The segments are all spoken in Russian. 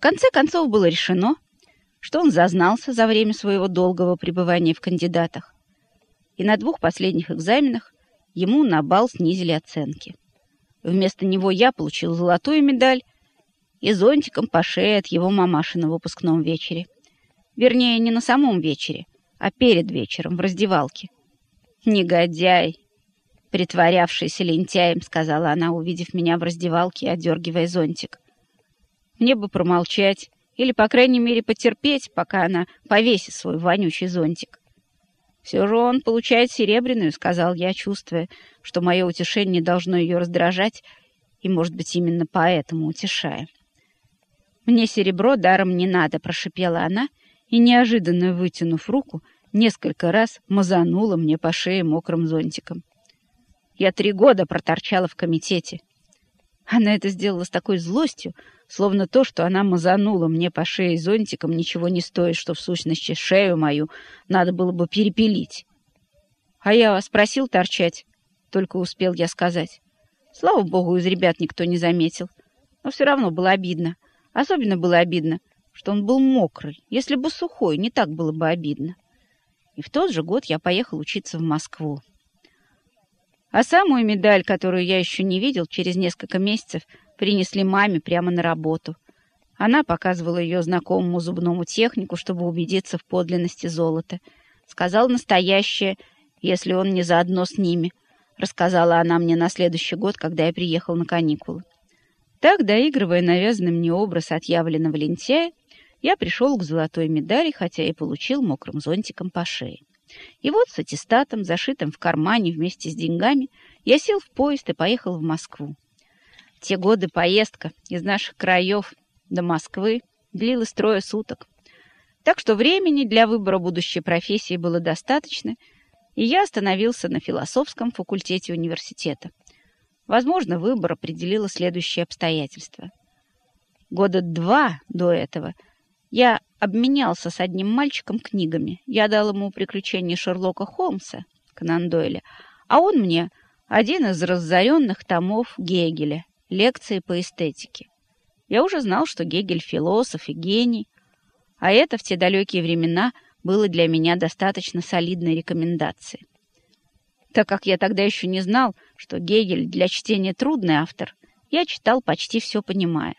конце концов было решено, что он зазнался за время своего долгого пребывания в кандидатах, и на двух последних экзаменах ему на бал снизили оценки. Вместо него я получил золотую медаль и зонтиком по шее от его мамаши на выпускном вечере. Вернее, не на самом вечере, а перед вечером в раздевалке. «Негодяй!» «Притворявшийся лентяем», — сказала она, увидев меня в раздевалке и одергивая зонтик. «Мне бы промолчать или, по крайней мере, потерпеть, пока она повесит свой вонючий зонтик. «Все же он получает серебряную», — сказал я, чувствуя, что мое утешение должно ее раздражать, и, может быть, именно поэтому утешая. «Мне серебро даром не надо», — прошипела она, и, неожиданно вытянув руку, несколько раз мазанула мне по шее мокрым зонтиком. Я три года проторчала в комитете. Она это сделала с такой злостью, словно то, что она мазанула мне по шее зонтиком, ничего не стоит, что в сущности шею мою надо было бы перепилить. А я вас просил торчать, только успел я сказать. Слава богу, из ребят никто не заметил. Но все равно было обидно. Особенно было обидно, что он был мокрый. Если бы сухой, не так было бы обидно. И в тот же год я поехал учиться в Москву. А самую медаль, которую я еще не видел, через несколько месяцев принесли маме прямо на работу. Она показывала ее знакомому зубному технику, чтобы убедиться в подлинности золота. Сказал настоящее, если он не заодно с ними, рассказала она мне на следующий год, когда я приехал на каникулы. Так, доигрывая навязанный мне образ отъявленного лентяя, я пришел к золотой медали, хотя и получил мокрым зонтиком по шее. И вот с аттестатом, зашитым в кармане вместе с деньгами, я сел в поезд и поехал в Москву. Те годы поездка из наших краев до Москвы длилась трое суток. Так что времени для выбора будущей профессии было достаточно, и я остановился на философском факультете университета. Возможно, выбор определило следующее обстоятельство. Года два до этого я обменялся с одним мальчиком книгами. Я дал ему приключения Шерлока Холмса, Конан Дойля, а он мне один из разоренных томов Гегеля, лекции по эстетике. Я уже знал, что Гегель философ и гений, а это в те далекие времена было для меня достаточно солидной рекомендацией. Так как я тогда еще не знал, что Гегель для чтения трудный автор, я читал почти все понимая.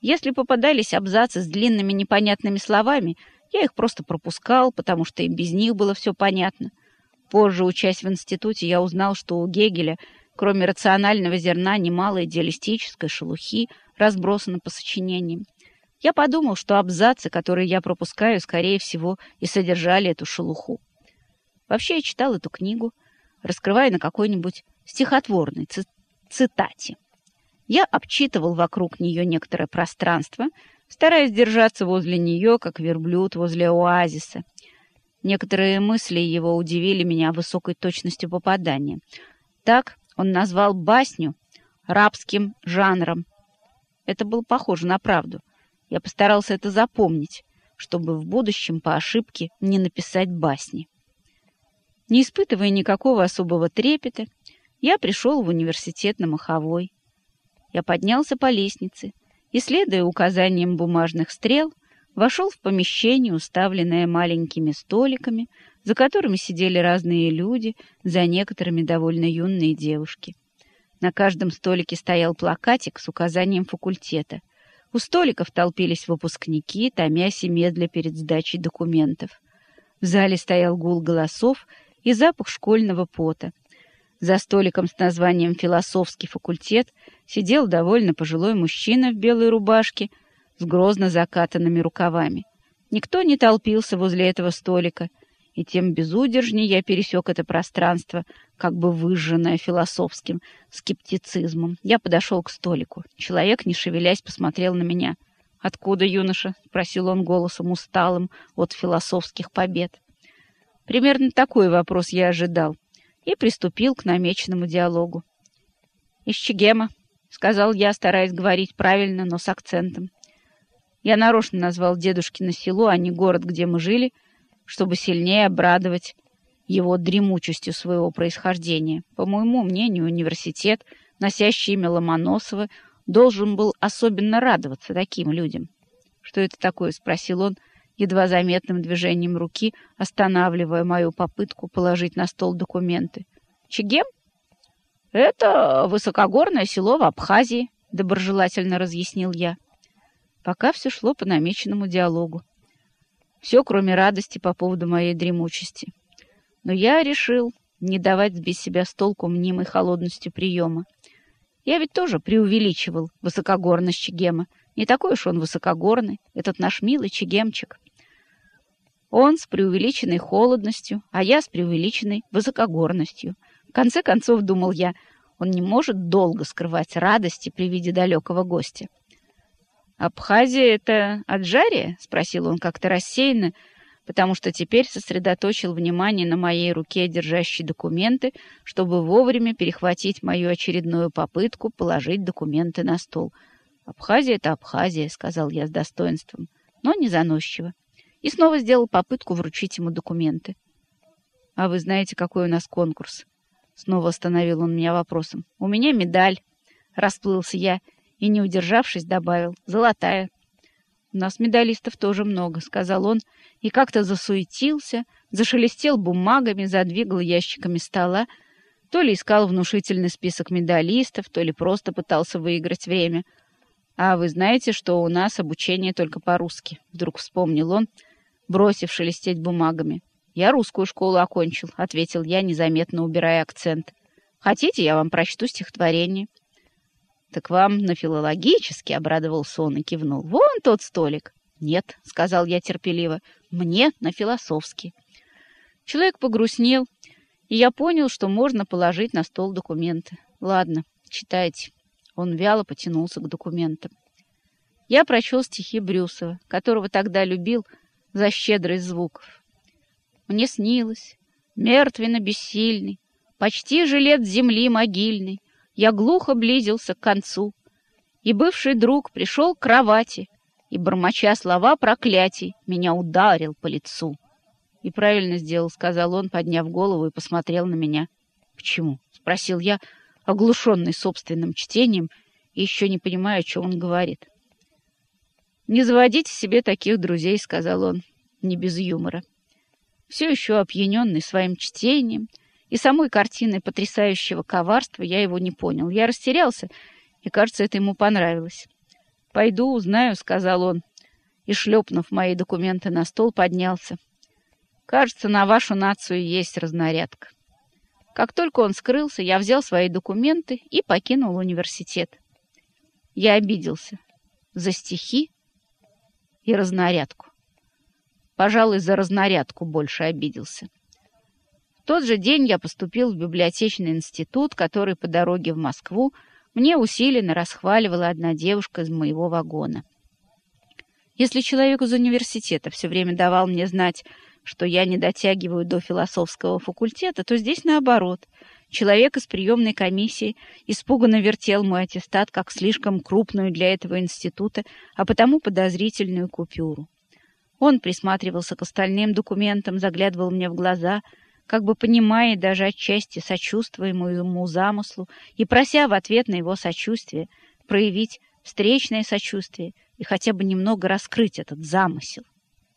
Если попадались абзацы с длинными непонятными словами, я их просто пропускал, потому что и без них было все понятно. Позже, учась в институте, я узнал, что у Гегеля, кроме рационального зерна, немало идеалистической шелухи разбросано по сочинениям. Я подумал, что абзацы, которые я пропускаю, скорее всего, и содержали эту шелуху. Вообще я читал эту книгу, раскрывая на какой-нибудь стихотворной цитате. Я обчитывал вокруг нее некоторое пространство, стараясь держаться возле нее, как верблюд возле оазиса. Некоторые мысли его удивили меня высокой точностью попадания. Так он назвал басню рабским жанром. Это было похоже на правду. Я постарался это запомнить, чтобы в будущем по ошибке не написать басни. Не испытывая никакого особого трепета, я пришел в университет на Маховой. Я поднялся по лестнице и, следуя указаниям бумажных стрел, вошел в помещение, уставленное маленькими столиками, за которыми сидели разные люди, за некоторыми довольно юные девушки. На каждом столике стоял плакатик с указанием факультета. У столиков толпились выпускники, томясь и медля перед сдачей документов. В зале стоял гул голосов и запах школьного пота. За столиком с названием «Философский факультет» сидел довольно пожилой мужчина в белой рубашке с грозно закатанными рукавами. Никто не толпился возле этого столика, и тем безудержнее я пересек это пространство, как бы выжженное философским скептицизмом. Я подошел к столику. Человек, не шевелясь, посмотрел на меня. «Откуда, юноша?» — спросил он голосом усталым от философских побед. Примерно такой вопрос я ожидал и приступил к намеченному диалогу. «Из Чегема», — сказал я, стараясь говорить правильно, но с акцентом. Я нарочно назвал дедушкино село, а не город, где мы жили, чтобы сильнее обрадовать его дремучестью своего происхождения. По моему мнению, университет, носящий имя Ломоносова, должен был особенно радоваться таким людям. «Что это такое?» — спросил он, едва заметным движением руки, останавливая мою попытку положить на стол документы. «Чегем?» «Это высокогорное село в Абхазии», — доброжелательно разъяснил я. Пока все шло по намеченному диалогу. Все, кроме радости по поводу моей дремучести. Но я решил не давать сбить себя с толку мнимой холодностью приема. Я ведь тоже преувеличивал высокогорность Чегема. Не такой уж он высокогорный, этот наш милый Чегемчик. Он с преувеличенной холодностью, а я с преувеличенной высокогорностью. В конце концов, думал я, он не может долго скрывать радости при виде далекого гостя. «Абхазия — это Аджария?» — спросил он как-то рассеянно, потому что теперь сосредоточил внимание на моей руке, держащей документы, чтобы вовремя перехватить мою очередную попытку положить документы на стол. «Абхазия — это Абхазия», — сказал я с достоинством, но не заносчиво. И снова сделал попытку вручить ему документы. «А вы знаете, какой у нас конкурс?» Снова остановил он меня вопросом. «У меня медаль», — расплылся я, — и, не удержавшись, добавил «Золотая». «У нас медалистов тоже много», — сказал он, и как-то засуетился, зашелестел бумагами, задвигал ящиками стола, то ли искал внушительный список медалистов, то ли просто пытался выиграть время. «А вы знаете, что у нас обучение только по-русски?» — вдруг вспомнил он, бросив шелестеть бумагами. «Я русскую школу окончил», — ответил я, незаметно убирая акцент. «Хотите, я вам прочту стихотворение?» «Так вам на филологический?» — обрадовался он и кивнул. «Вон тот столик». «Нет», — сказал я терпеливо, — «мне на философский». Человек погрустнел, и я понял, что можно положить на стол документы. «Ладно, читайте». Он вяло потянулся к документам. Я прочел стихи Брюсова, которого тогда любил за щедрость звуков. Мне снилось, мертвенно-бессильный, почти жилет земли могильный, я глухо близился к концу. И бывший друг пришел к кровати и, бормоча слова проклятий, меня ударил по лицу. «И правильно сделал», — сказал он, подняв голову и посмотрел на меня. «Почему?» — спросил я, оглушенный собственным чтением и еще не понимая, о чем он говорит. «Не заводите себе таких друзей», — сказал он, не без юмора. Все еще опьяненный своим чтением — и самой картины потрясающего коварства я его не понял. Я растерялся, и, кажется, это ему понравилось. «Пойду узнаю», — сказал он, и, шлепнув мои документы на стол, поднялся. «Кажется, на вашу нацию есть разнарядка». Как только он скрылся, я взял свои документы и покинул университет. Я обиделся за стихи и разнарядку. Пожалуй, за разнарядку больше обиделся тот же день я поступил в библиотечный институт, который по дороге в Москву мне усиленно расхваливала одна девушка из моего вагона. Если человек из университета все время давал мне знать, что я не дотягиваю до философского факультета, то здесь наоборот. Человек из приемной комиссии испуганно вертел мой аттестат как слишком крупную для этого института, а потому подозрительную купюру. Он присматривался к остальным документам, заглядывал мне в глаза — как бы понимая даже отчасти сочувствуемую ему замыслу и прося в ответ на его сочувствие проявить встречное сочувствие и хотя бы немного раскрыть этот замысел.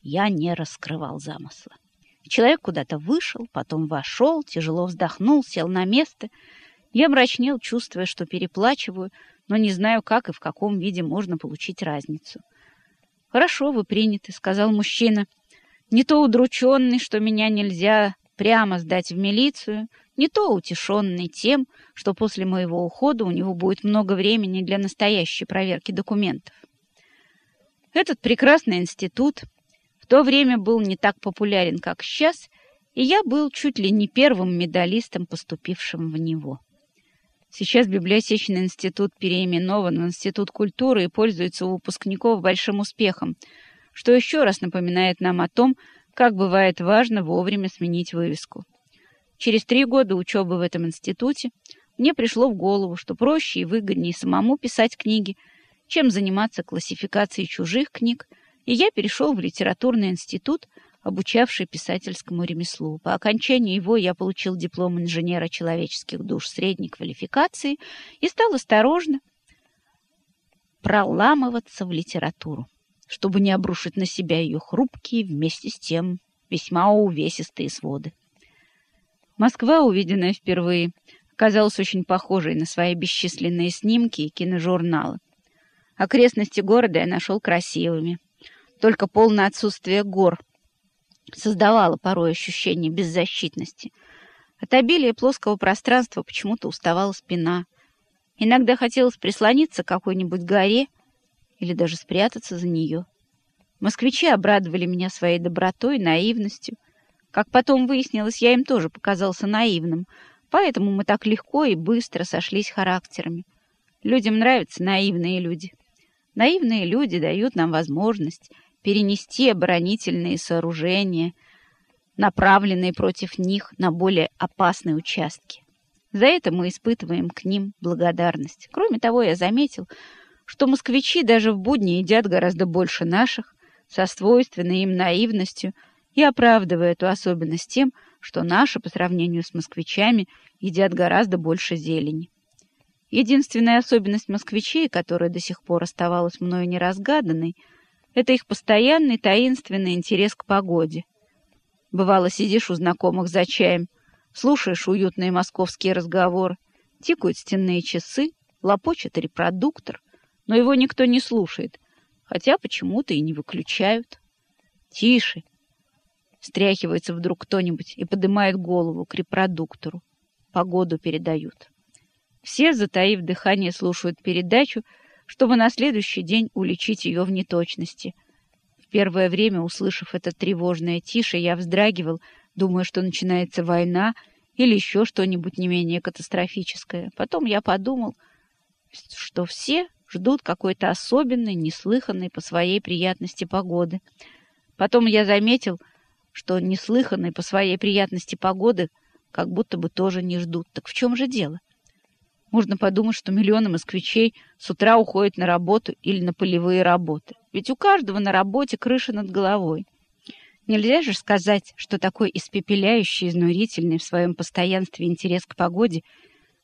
Я не раскрывал замысла. Человек куда-то вышел, потом вошел, тяжело вздохнул, сел на место. Я мрачнел, чувствуя, что переплачиваю, но не знаю, как и в каком виде можно получить разницу. «Хорошо, вы приняты», — сказал мужчина. «Не то удрученный, что меня нельзя прямо сдать в милицию, не то утешенный тем, что после моего ухода у него будет много времени для настоящей проверки документов. Этот прекрасный институт в то время был не так популярен, как сейчас, и я был чуть ли не первым медалистом, поступившим в него. Сейчас библиотечный институт переименован в Институт культуры и пользуется у выпускников большим успехом, что еще раз напоминает нам о том, как бывает важно вовремя сменить вывеску. Через три года учебы в этом институте мне пришло в голову, что проще и выгоднее самому писать книги, чем заниматься классификацией чужих книг, и я перешел в литературный институт, обучавший писательскому ремеслу. По окончании его я получил диплом инженера человеческих душ средней квалификации и стал осторожно проламываться в литературу. Чтобы не обрушить на себя ее хрупкие, вместе с тем весьма увесистые своды. Москва, увиденная впервые, казалась очень похожей на свои бесчисленные снимки и киножурналы. Окрестности города я нашел красивыми. Только полное отсутствие гор создавало порой ощущение беззащитности. От обилия плоского пространства почему-то уставала спина. Иногда хотелось прислониться к какой-нибудь горе или даже спрятаться за нее. Москвичи обрадовали меня своей добротой, наивностью. Как потом выяснилось, я им тоже показался наивным, поэтому мы так легко и быстро сошлись характерами. Людям нравятся наивные люди. Наивные люди дают нам возможность перенести оборонительные сооружения, направленные против них на более опасные участки. За это мы испытываем к ним благодарность. Кроме того, я заметил, что москвичи даже в будни едят гораздо больше наших, со свойственной им наивностью, и оправдывая эту особенность тем, что наши, по сравнению с москвичами, едят гораздо больше зелени. Единственная особенность москвичей, которая до сих пор оставалась мною неразгаданной, это их постоянный таинственный интерес к погоде. Бывало, сидишь у знакомых за чаем, слушаешь уютные московские разговоры, тикают стенные часы, лопочет репродуктор, но его никто не слушает, хотя почему-то и не выключают. Тише! Стряхивается вдруг кто-нибудь и поднимает голову к репродуктору. Погоду передают. Все, затаив дыхание, слушают передачу, чтобы на следующий день уличить ее в неточности. В первое время, услышав это тревожное тише, я вздрагивал, думая, что начинается война или еще что-нибудь не менее катастрофическое. Потом я подумал, что все ждут какой-то особенной, неслыханной по своей приятности погоды. Потом я заметил, что неслыханной по своей приятности погоды как будто бы тоже не ждут. Так в чем же дело? Можно подумать, что миллионы москвичей с утра уходят на работу или на полевые работы. Ведь у каждого на работе крыша над головой. Нельзя же сказать, что такой испепеляющий, изнурительный в своем постоянстве интерес к погоде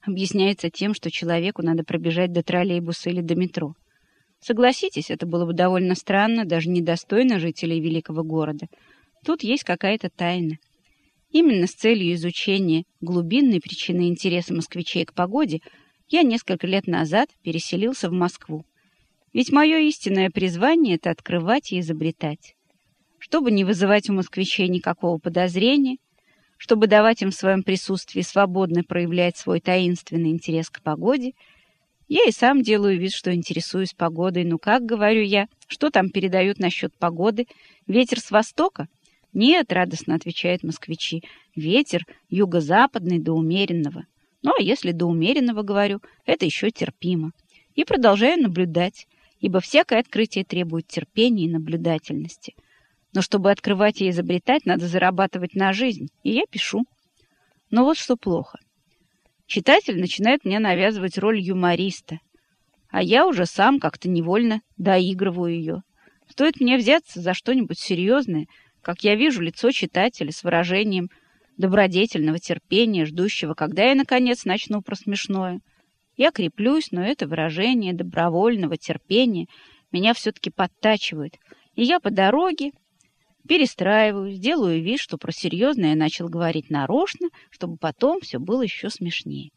объясняется тем, что человеку надо пробежать до троллейбуса или до метро. Согласитесь, это было бы довольно странно, даже недостойно жителей великого города. Тут есть какая-то тайна. Именно с целью изучения глубинной причины интереса москвичей к погоде я несколько лет назад переселился в Москву. Ведь мое истинное призвание — это открывать и изобретать. Чтобы не вызывать у москвичей никакого подозрения, чтобы давать им в своем присутствии свободно проявлять свой таинственный интерес к погоде, я и сам делаю вид, что интересуюсь погодой. Ну как, говорю я, что там передают насчет погоды? Ветер с востока? «Нет», — радостно отвечают москвичи, — «ветер юго-западный до умеренного». Ну, а если до умеренного, говорю, это еще терпимо. И продолжаю наблюдать, ибо всякое открытие требует терпения и наблюдательности. Но чтобы открывать и изобретать, надо зарабатывать на жизнь, и я пишу. Но вот что плохо. Читатель начинает мне навязывать роль юмориста, а я уже сам как-то невольно доигрываю ее. Стоит мне взяться за что-нибудь серьезное — как я вижу лицо читателя с выражением добродетельного терпения, ждущего, когда я, наконец, начну про смешное. Я креплюсь, но это выражение добровольного терпения меня все-таки подтачивает, и я по дороге перестраиваюсь, делаю вид, что про серьезное начал говорить нарочно, чтобы потом все было еще смешнее.